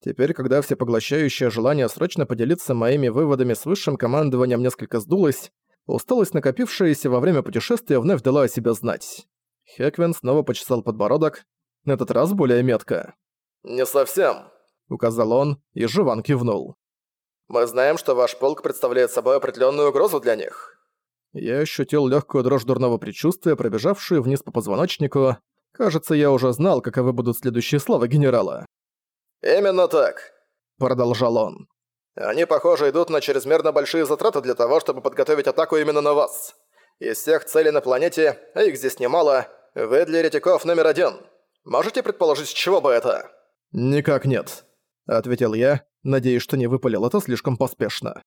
Теперь, когда всепоглощающее желание срочно поделиться моими выводами с высшим командованием несколько сдулось, усталость, накопившаяся во время путешествия, вновь дала о себе знать. Хеквин снова почесал подбородок, на этот раз более метко. «Не совсем», — указал он, и Живан кивнул. «Мы знаем, что ваш полк представляет собой определенную угрозу для них». Я ощутил легкую дрожь дурного предчувствия, пробежавшую вниз по позвоночнику. Кажется, я уже знал, каковы будут следующие слова генерала. «Именно так», — продолжал он. «Они, похоже, идут на чрезмерно большие затраты для того, чтобы подготовить атаку именно на вас. Из всех целей на планете, а их здесь немало, вы для ретиков номер один. Можете предположить, с чего бы это?» «Никак нет», — ответил я, надеясь, что не выпалил это слишком поспешно.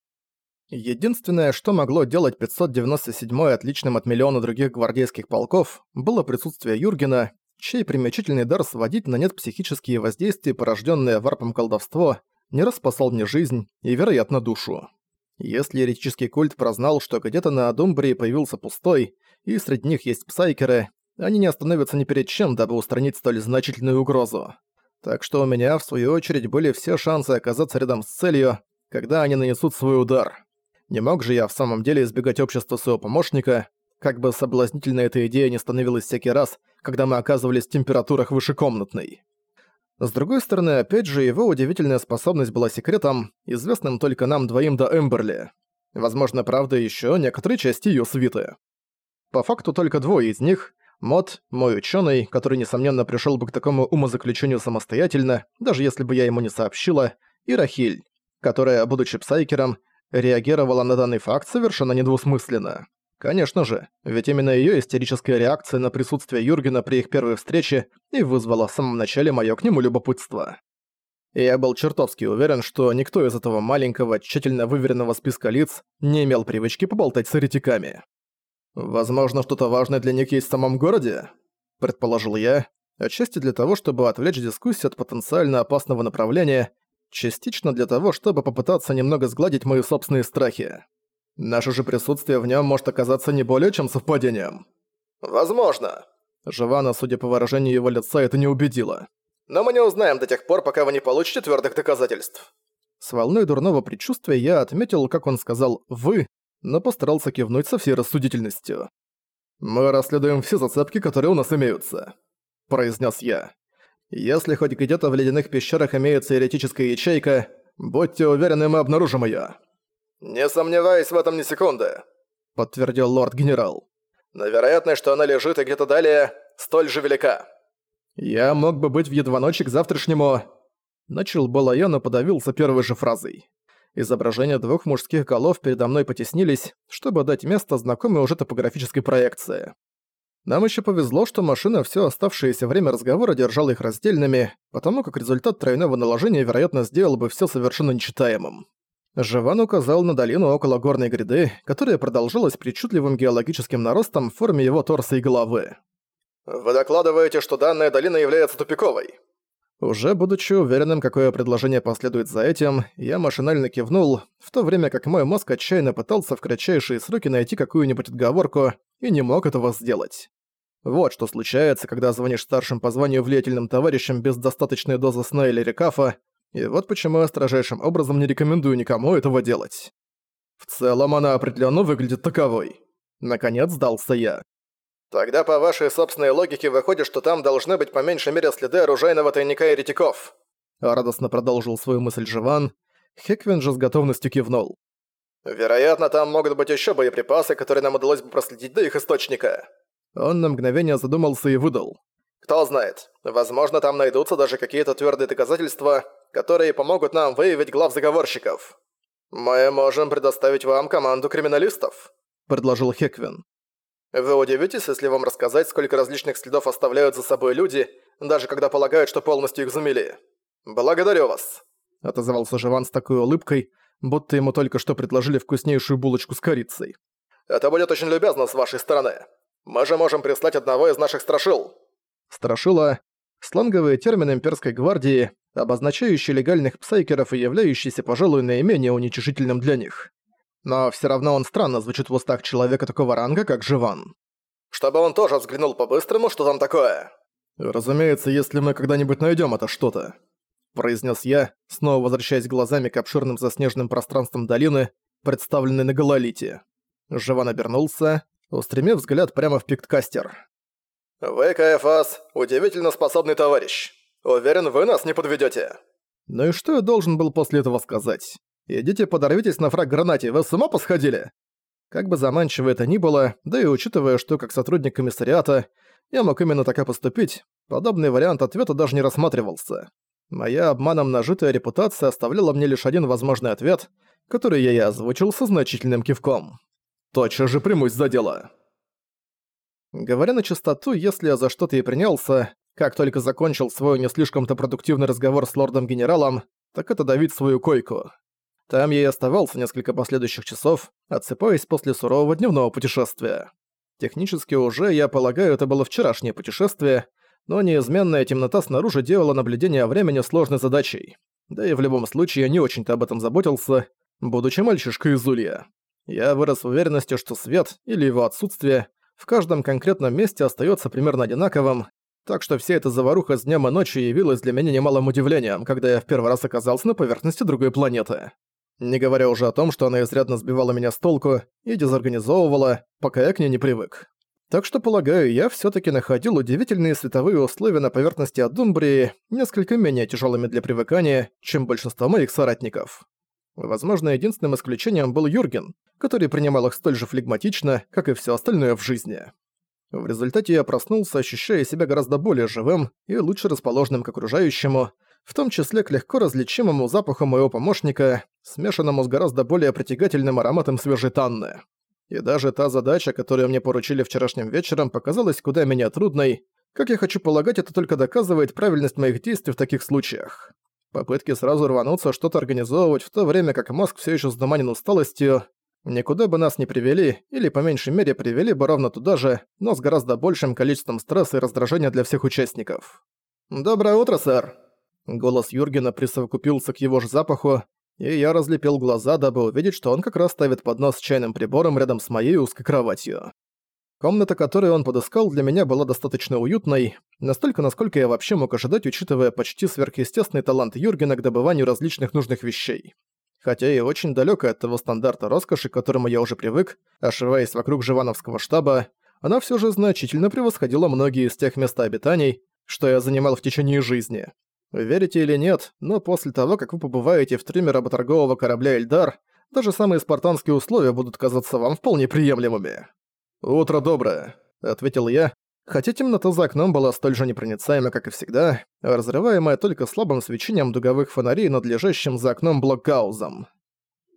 Единственное, что могло делать 597-й отличным от миллиона других гвардейских полков, было присутствие Юргена, чей примечательный дар сводить на нет психические воздействия, порожденные варпом колдовство, не раз мне жизнь и, вероятно, душу. Если еретический культ прознал, что где-то на Адумбрии появился пустой, и среди них есть псайкеры, они не остановятся ни перед чем, дабы устранить столь значительную угрозу. Так что у меня, в свою очередь, были все шансы оказаться рядом с целью, когда они нанесут свой удар. Не мог же я в самом деле избегать общества своего помощника, как бы соблазнительной эта идея не становилась всякий раз, когда мы оказывались в температурах вышекомнатной. С другой стороны, опять же, его удивительная способность была секретом, известным только нам двоим до Эмберли. Возможно, правда, еще некоторые части ее свиты. По факту только двое из них — Мод, мой ученый, который, несомненно, пришел бы к такому умозаключению самостоятельно, даже если бы я ему не сообщила, и Рахиль, которая, будучи псайкером, реагировала на данный факт совершенно недвусмысленно. Конечно же, ведь именно её истерическая реакция на присутствие Юргена при их первой встрече и вызвала в самом начале моё к нему любопытство. И я был чертовски уверен, что никто из этого маленького, тщательно выверенного списка лиц не имел привычки поболтать с еретиками. «Возможно, что-то важное для них есть в самом городе?» – предположил я, отчасти для того, чтобы отвлечь дискуссию от потенциально опасного направления, частично для того, чтобы попытаться немного сгладить мои собственные страхи. Наше же присутствие в нем может оказаться не более чем совпадением. Возможно. Живана, судя по выражению его лица, это не убедило. Но мы не узнаем до тех пор, пока вы не получите твердых доказательств. С волной дурного предчувствия я отметил, как он сказал «вы», но постарался кивнуть со всей рассудительностью. «Мы расследуем все зацепки, которые у нас имеются», – произнес я. «Если хоть где-то в ледяных пещерах имеется еретическая ячейка, будьте уверены, мы обнаружим её». «Не сомневаюсь в этом ни секунды», — подтвердил лорд-генерал. «Но вероятность, что она лежит и где-то далее, столь же велика». «Я мог бы быть в едва ночи к завтрашнему...» Начал было я, но подавился первой же фразой. Изображения двух мужских голов передо мной потеснились, чтобы дать место знакомой уже топографической проекции. Нам еще повезло, что машина все оставшееся время разговора держала их раздельными, потому как результат тройного наложения, вероятно, сделал бы все совершенно нечитаемым. Живан указал на долину около горной гряды, которая продолжилась причудливым геологическим наростом в форме его торса и головы. «Вы докладываете, что данная долина является тупиковой?» Уже будучи уверенным, какое предложение последует за этим, я машинально кивнул, в то время как мой мозг отчаянно пытался в кратчайшие сроки найти какую-нибудь отговорку и не мог этого сделать. Вот что случается, когда звонишь старшим по званию влиятельным товарищам без достаточной дозы сна или рекафа, и вот почему я строжайшим образом не рекомендую никому этого делать. В целом она определенно выглядит таковой. Наконец сдался я. Тогда по вашей собственной логике выходит, что там должны быть по меньшей мере следы оружейного тайника еретиков. Радостно продолжил свою мысль Живан. Хеквин же с готовностью кивнул. Вероятно, там могут быть еще боеприпасы, которые нам удалось бы проследить до их источника. Он на мгновение задумался и выдал. Кто знает, возможно, там найдутся даже какие-то твердые доказательства, которые помогут нам выявить глав заговорщиков. Мы можем предоставить вам команду криминалистов», — предложил Хеквин. «Вы удивитесь, если вам рассказать, сколько различных следов оставляют за собой люди, даже когда полагают, что полностью их замели. Благодарю вас», — отозвался Живан с такой улыбкой, будто ему только что предложили вкуснейшую булочку с корицей. «Это будет очень любезно с вашей стороны. Мы же можем прислать одного из наших страшил». Страшила — сланговые термины имперской гвардии, обозначающий легальных псайкеров и являющийся, пожалуй, наименее уничижительным для них. Но все равно он странно звучит в устах человека такого ранга, как Живан. «Чтобы он тоже взглянул по-быстрому, что там такое?» «Разумеется, если мы когда-нибудь найдем это что-то». — произнес я, снова возвращаясь глазами к обширным заснеженным пространствам долины, представленной на гололите. Живан обернулся, устремив взгляд прямо в пикткастер. «Вы, КФАС, удивительно способный товарищ. Уверен, вы нас не подведете. Ну и что я должен был после этого сказать? Идите подорвитесь на фраг гранате, вы с ума посходили? Как бы заманчиво это ни было, да и учитывая, что как сотрудник комиссариата я мог именно так и поступить, подобный вариант ответа даже не рассматривался. Моя обманом нажитая репутация оставляла мне лишь один возможный ответ, который я и озвучил со значительным кивком. «Тотчас же примусь за дело». Говоря на чистоту, если я за что-то и принялся, как только закончил свой не слишком-то продуктивный разговор с лордом-генералом, так это давить свою койку. Там я и оставался несколько последующих часов, отсыпаясь после сурового дневного путешествия. Технически уже, я полагаю, это было вчерашнее путешествие, но неизменная темнота снаружи делала наблюдение о времени сложной задачей. Да и в любом случае я не очень-то об этом заботился, будучи мальчишкой из Улья. Я вырос в уверенности, что свет, или его отсутствие, в каждом конкретном месте остается примерно одинаковым, так что вся эта заваруха с днем и ночью явилась для меня немалым удивлением, когда я в первый раз оказался на поверхности другой планеты. Не говоря уже о том, что она изрядно сбивала меня с толку и дезорганизовывала, пока я к ней не привык. Так что, полагаю, я все таки находил удивительные световые условия на поверхности Адумбрии несколько менее тяжелыми для привыкания, чем большинство моих соратников. Возможно, единственным исключением был Юрген, который принимал их столь же флегматично, как и все остальное в жизни. В результате я проснулся, ощущая себя гораздо более живым и лучше расположенным к окружающему, в том числе к легко различимому запаху моего помощника, смешанному с гораздо более притягательным ароматом свежей танны. И даже та задача, которую мне поручили вчерашним вечером, показалась куда менее трудной. Как я хочу полагать, это только доказывает правильность моих действий в таких случаях. Попытки сразу рвануться что-то организовывать, в то время как мозг все еще сдуманен усталостью, никуда бы нас не привели, или по меньшей мере привели бы ровно туда же, но с гораздо большим количеством стресса и раздражения для всех участников. «Доброе утро, сэр!» Голос Юргена присовокупился к его же запаху, и я разлепил глаза, дабы увидеть, что он как раз ставит поднос с чайным прибором рядом с моей узкой кроватью. Комната, которую он подыскал, для меня была достаточно уютной, настолько, насколько я вообще мог ожидать, учитывая почти сверхъестественный талант Юргена к добыванию различных нужных вещей. Хотя и очень далёко от того стандарта роскоши, к которому я уже привык, ошиваясь вокруг Живановского штаба, она всё же значительно превосходила многие из тех мест обитаний, что я занимал в течение жизни. Верите или нет, но после того, как вы побываете в трюме работоргового корабля «Эльдар», даже самые спартанские условия будут казаться вам вполне приемлемыми. «Утро доброе», — ответил я, хотя темнота за окном была столь же непроницаема, как и всегда, разрываемая только слабым свечением дуговых фонарей над лежащим за окном блокгаузом.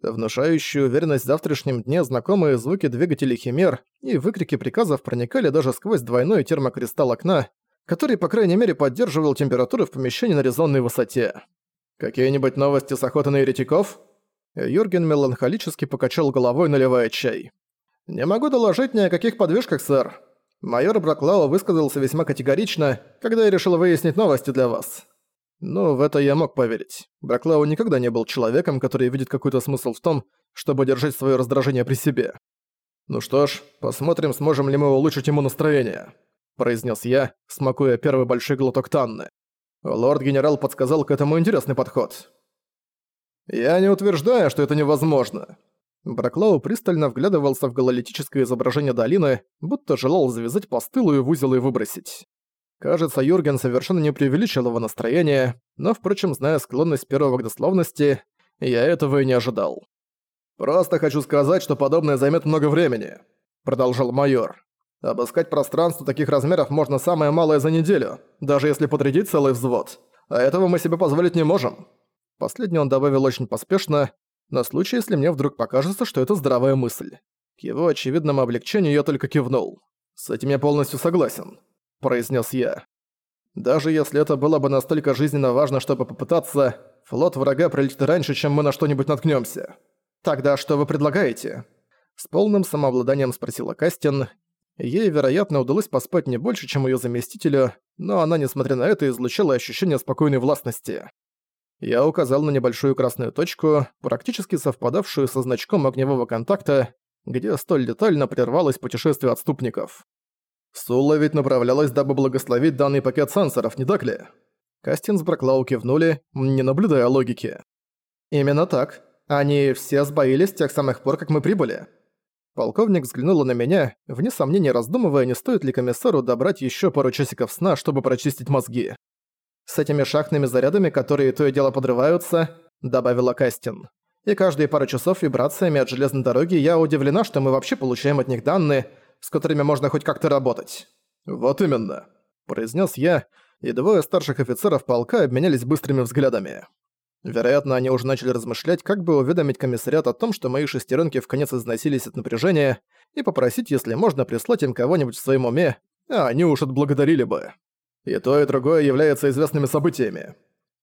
Внушающую уверенность в завтрашнем дне знакомые звуки двигателей химер и выкрики приказов проникали даже сквозь двойной термокристалл окна, который, по крайней мере, поддерживал температуру в помещении на резонной высоте. «Какие-нибудь новости с охоты на еретиков?» Юрген меланхолически покачал головой, наливая чай. «Не могу доложить ни о каких подвижках, сэр. Майор Браклау высказался весьма категорично, когда я решил выяснить новости для вас». Ну, в это я мог поверить. Браклау никогда не был человеком, который видит какой-то смысл в том, чтобы держать свое раздражение при себе. «Ну что ж, посмотрим, сможем ли мы улучшить ему настроение», – произнес я, смакуя первый большой глоток Танны. Лорд-генерал подсказал к этому интересный подход. «Я не утверждаю, что это невозможно. Браклау пристально вглядывался в гололитическое изображение долины, будто желал завязать постылую в узел и выбросить. Кажется, Юрген совершенно не преувеличил его настроение, но, впрочем, зная склонность первого к дословности, я этого и не ожидал. «Просто хочу сказать, что подобное займет много времени», — продолжал майор. «Обыскать пространство таких размеров можно самое малое за неделю, даже если подрядить целый взвод. А этого мы себе позволить не можем». Последний он добавил очень поспешно, на случай, если мне вдруг покажется, что это здравая мысль. К его очевидному облегчению я только кивнул. «С этим я полностью согласен», – произнес я. «Даже если это было бы настолько жизненно важно, чтобы попытаться, флот врага прилетит раньше, чем мы на что-нибудь наткнёмся. Тогда что вы предлагаете?» С полным самообладанием спросила Кастин. Ей, вероятно, удалось поспать не больше, чем её заместителю, но она, несмотря на это, излучала ощущение спокойной властности. Я указал на небольшую красную точку, практически совпадавшую со значком огневого контакта, где столь детально прервалось путешествие отступников. Сула ведь направлялась, дабы благословить данный пакет сенсоров, не так ли? Кастин с Браклау кивнули, не наблюдая логики. «Именно так. Они все сбоились с тех самых пор, как мы прибыли». Полковник взглянула на меня, вне сомнения раздумывая, не стоит ли комиссару добрать еще пару часиков сна, чтобы прочистить мозги. «С этими шахтными зарядами, которые то и дело подрываются», — добавила Кастин. «И каждые пару часов вибрациями от железной дороги я удивлена, что мы вообще получаем от них данные, с которыми можно хоть как-то работать». «Вот именно», — произнес я, и двое старших офицеров полка обменялись быстрыми взглядами. Вероятно, они уже начали размышлять, как бы уведомить комиссариат о том, что мои шестеренки в конец износились от напряжения, и попросить, если можно, прислать им кого-нибудь в своем уме, а они уж отблагодарили бы. И то, и другое является известными событиями.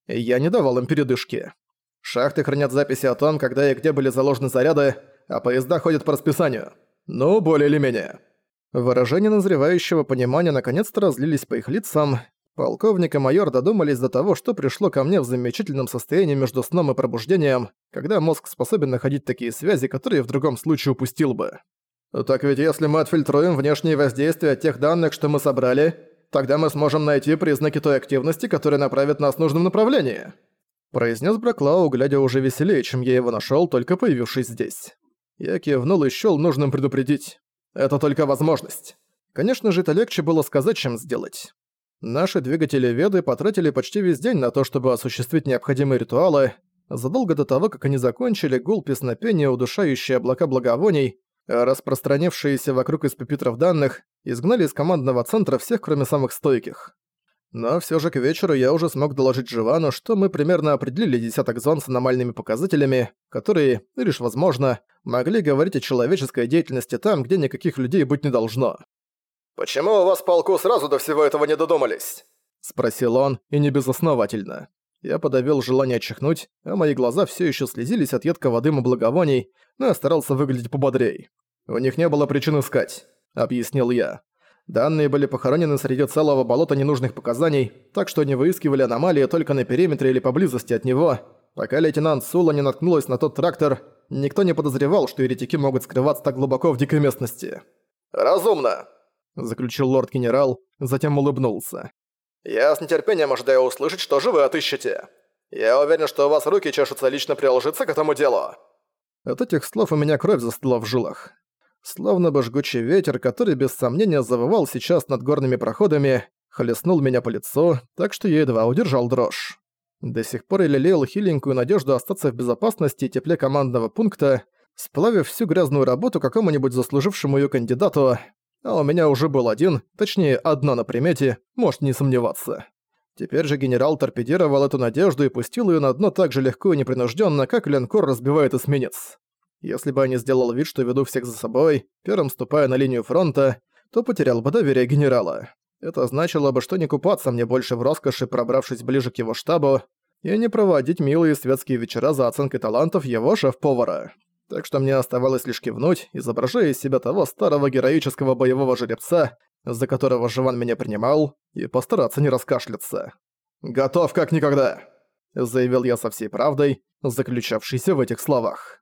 я не давал им передышки. Шахты хранят записи о том, когда и где были заложены заряды, а поезда ходят по расписанию. Ну, более или менее. Выражения назревающего понимания наконец-то разлились по их лицам. Полковник и майор додумались до того, что пришло ко мне в замечательном состоянии между сном и пробуждением, когда мозг способен находить такие связи, которые в другом случае упустил бы. «Так ведь если мы отфильтруем внешние воздействия тех данных, что мы собрали, Тогда мы сможем найти признаки той активности, которая направит нас в нужном направлении», произнес Браклау, глядя уже веселее, чем я его нашел, только появившись здесь. Я кивнул и счёл нужным предупредить. «Это только возможность». Конечно же, это легче было сказать, чем сделать. Наши двигатели Веды потратили почти весь день на то, чтобы осуществить необходимые ритуалы. Задолго до того, как они закончили, гул песнопения, удушающие облака благовоний, распространившиеся вокруг из пепитров данных, изгнали из командного центра всех, кроме самых стойких. Но все же к вечеру я уже смог доложить Живану, что мы примерно определили десяток зон с аномальными показателями, которые, лишь возможно, могли говорить о человеческой деятельности там, где никаких людей быть не должно. «Почему у вас полку сразу до всего этого не додумались?» — спросил он, и не безосновательно. Я подавил желание чихнуть, а мои глаза все еще слезились от едкого дыма благовоний, но я старался выглядеть пободрей. «У них не было причин искать», — объяснил я. Данные были похоронены среди целого болота ненужных показаний, так что они выискивали аномалии только на периметре или поблизости от него. Пока лейтенант Сула не наткнулась на тот трактор, никто не подозревал, что еретики могут скрываться так глубоко в дикой местности. «Разумно», — заключил лорд-генерал, затем улыбнулся. «Я с нетерпением ожидаю услышать, что же вы отыщете. Я уверен, что у вас руки чешутся лично приложиться к этому делу». От этих слов у меня кровь застыла в жилах. Словно бы жгучий ветер, который без сомнения завывал сейчас над горными проходами, хлестнул меня по лицу, так что я едва удержал дрожь. До сих пор я лелеял хиленькую надежду остаться в безопасности и тепле командного пункта, сплавив всю грязную работу какому-нибудь заслужившему её кандидату, а у меня уже был один, точнее, одно на примете, может не сомневаться. Теперь же генерал торпедировал эту надежду и пустил ее на дно так же легко и непринужденно, как линкор разбивает эсминец. Если бы я не сделал вид, что веду всех за собой, первым ступая на линию фронта, то потерял бы доверие генерала. Это значило бы, что не купаться мне больше в роскоши, пробравшись ближе к его штабу, и не проводить милые светские вечера за оценкой талантов его шеф-повара так что мне оставалось лишь кивнуть, изображая из себя того старого героического боевого жеребца, за которого Живан меня принимал, и постараться не раскашляться. «Готов как никогда!» — заявил я со всей правдой, заключавшейся в этих словах.